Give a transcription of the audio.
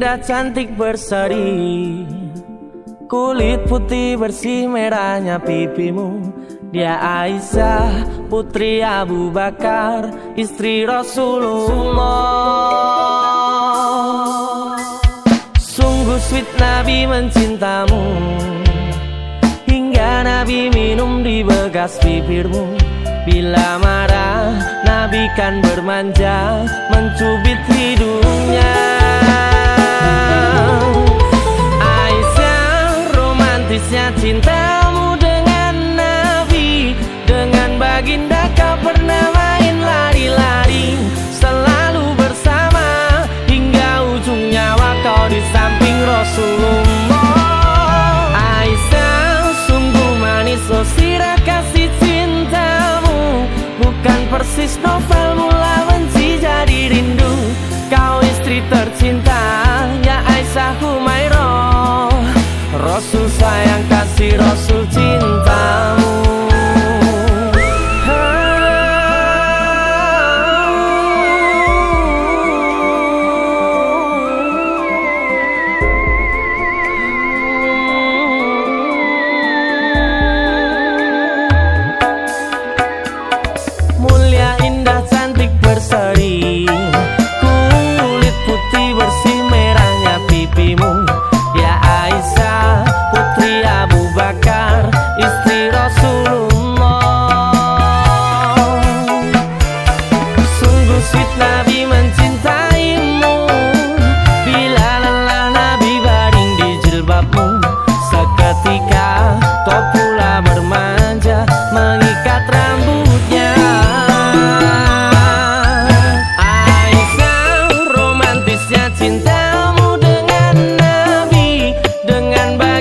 indah cantik berseri. Kulit putih bersih merahnya pipimu. Dia Aisyah putri Abu Bakar Istri Rasulullah. Sungguh sweet Nabi mencintamu. Hingga Nabi minum di bekas bibirmu. Bila marah Nabi kan bermanja Mencubit hidungnya Baginda kau pernah main lari-lari Selalu bersama. Hingga ujung nyawa kau di samping Rasulullah. Aisyah sungguh manis oh sirah kasih persis novel mula benci jadi rindu. Kau istri tercinta ya Aisyah Humairah. Rasul sayang kasih Rasul cintamu